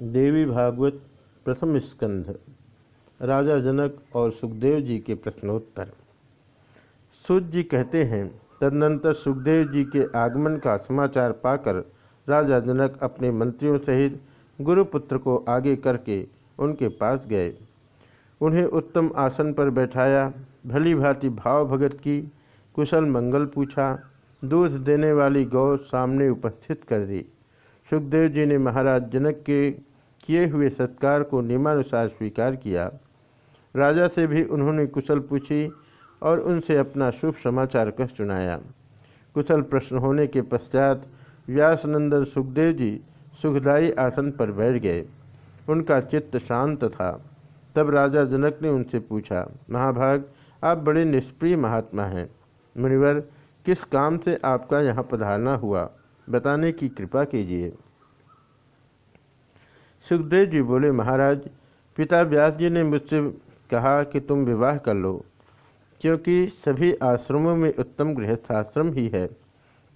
देवी भागवत प्रथम स्कंध, राजा जनक और सुखदेव जी के प्रश्नोत्तर। सूत जी कहते हैं, तदनंतर सुखदेव जी के आगमन का समाचार पाकर राजा जनक अपने मंत्रियों सहित गुरुपुत्र को आगे करके उनके पास गए। उन्हें उत्तम आसन पर बैठाया, भली भांति भाव भगत की, कुशल मंगल पूछा, दूध देने वाली गौ सामने उपस्थित कर दी। सुखदेव जी ने महाराज जनक के किए हुए सत्कार को नियमानुसार स्वीकार किया। राजा से भी उन्होंने कुशल पूछी और उनसे अपना शुभ समाचार कह सुनाया। कुशल प्रश्न होने के पश्चात व्यासनंदन सुखदेव जी सुखदायी आसन पर बैठ गए। उनका चित्त शांत था। तब राजा जनक ने उनसे पूछा, महाभाग, आप बड़े निष्प्रिय महात्मा हैं। मुनिवर, किस काम से आपका यहाँ पधारना हुआ? बताने की कृपा कीजिए। सुखदेव जी बोले, महाराज, पिता व्यास जी ने मुझसे कहा कि तुम विवाह कर लो, क्योंकि सभी आश्रमों में उत्तम गृहस्थाश्रम ही है।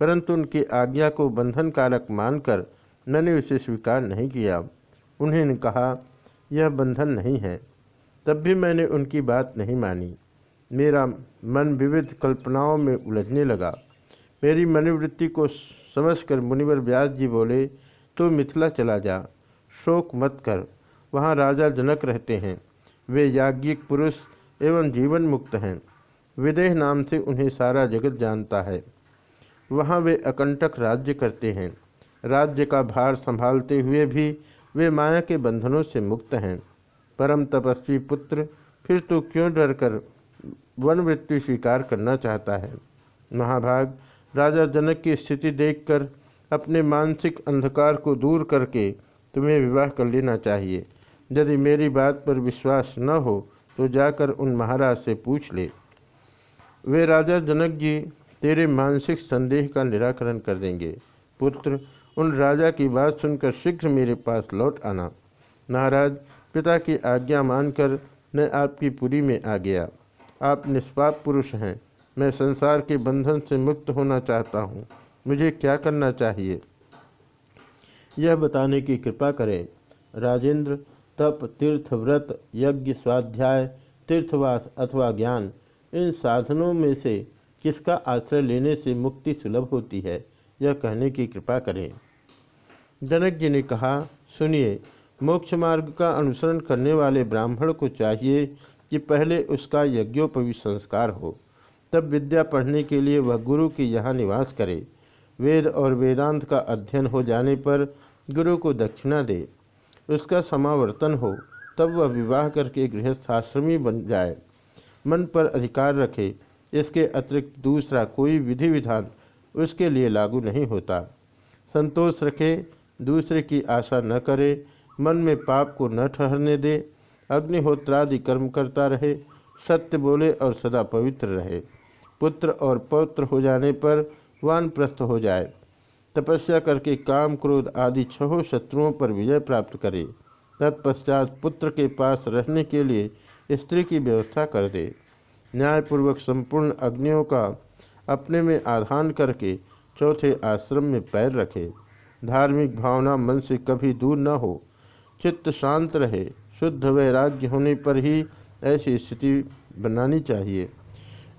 परंतु उनकी आज्ञा को बंधन कारक मानकर मैंने उसे स्वीकार नहीं किया। उन्होंने कहा, यह बंधन नहीं है। तब भी मैंने उनकी बात नहीं मानी। मेरा मन विविध कल्पनाओं में उलझने लगा। मेरी मनोवृत्ति को समझकर मुनिवर व्यास जी बोले तो मिथिला चला जा। शोक मत कर। वहाँ राजा जनक रहते हैं। वे याज्ञिक पुरुष एवं जीवन मुक्त हैं। विदेह नाम से उन्हें सारा जगत जानता है। वहाँ वे अकंटक राज्य करते हैं। राज्य का भार संभालते हुए भी वे माया के बंधनों से मुक्त हैं। परम तपस्वी पुत्र, फिर तो क्यों डर कर वन मृत्यु स्वीकार करना चाहता है? महाभाग, राजा जनक की स्थिति देखकर, अपने मानसिक अंधकार को दूर करके तुम्हें विवाह कर लेना चाहिए। यदि मेरी बात पर विश्वास न हो तो जाकर उन महाराज से पूछ ले। वे राजा जनक जी तेरे मानसिक संदेह का निराकरण कर देंगे। पुत्र, उन राजा की बात सुनकर शीघ्र मेरे पास लौट आना। महाराज, पिता की आज्ञा मानकर मैं आपकी पुरी में आ गया। आप निष्पाप पुरुष हैं। मैं संसार के बंधन से मुक्त होना चाहता हूँ। मुझे क्या करना चाहिए? यह बताने की कृपा करें। राजेंद्र, तप, तीर्थ, व्रत, यज्ञ, स्वाध्याय, तीर्थवास अथवा ज्ञान, इन साधनों में से किसका आश्रय लेने से मुक्ति सुलभ होती है, यह कहने की कृपा करें। जनक जी ने कहा, सुनिए, मोक्ष मार्ग का अनुसरण करने वाले ब्राह्मण को चाहिए कि पहले उसका यज्ञोपवी संस्कार हो। तब विद्या पढ़ने के लिए वह गुरु के यहाँ निवास करे। वेद और वेदांत का अध्ययन हो जाने पर गुरु को दक्षिणा दे, उसका समावर्तन हो, तब वह विवाह करके गृहस्थाश्रमी बन जाए। मन पर अधिकार रखे, इसके अतिरिक्त दूसरा कोई विधि विधान उसके लिए लागू नहीं होता। संतोष रखे, दूसरे की आशा न करे, मन में पाप को न ठहरने दे, अग्निहोत्रादि कर्म करता रहे, सत्य बोले और सदा पवित्र रहे। पुत्र और पौत्र हो जाने पर वानप्रस्थ हो जाए, तपस्या करके काम क्रोध आदि छहों शत्रुओं पर विजय प्राप्त करे, तत्पश्चात पुत्र के पास रहने के लिए स्त्री की व्यवस्था कर दे। न्यायपूर्वक संपूर्ण अग्नियों का अपने में आधान करके चौथे आश्रम में पैर रखे। धार्मिक भावना मन से कभी दूर न हो। चित्त शांत रहे। शुद्ध वैराग्य होने पर ही ऐसी स्थिति बनानी चाहिए।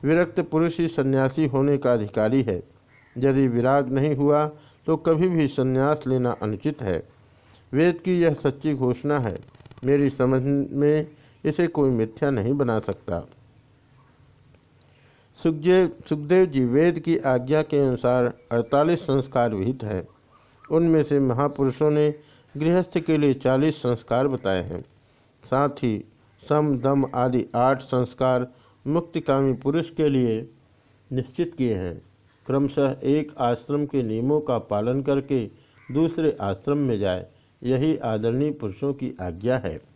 विरक्त पुरुष ही सन्यासी होने का अधिकारी है। यदि विराग नहीं हुआ तो कभी भी संन्यास लेना अनुचित है। वेद की यह सच्ची घोषणा है। मेरी समझ में इसे कोई मिथ्या नहीं बना सकता। सुखदेव सुखदेव जी वेद की आज्ञा के अनुसार 48 संस्कार विहित हैं। उनमें से महापुरुषों ने गृहस्थ के लिए 40 संस्कार बताए हैं। साथ ही सम, दम आदि आठ संस्कार मुक्तिकामी पुरुष के लिए निश्चित किए हैं। क्रमशः एक आश्रम के नियमों का पालन करके दूसरे आश्रम में जाए। यही आदरणीय पुरुषों की आज्ञा है।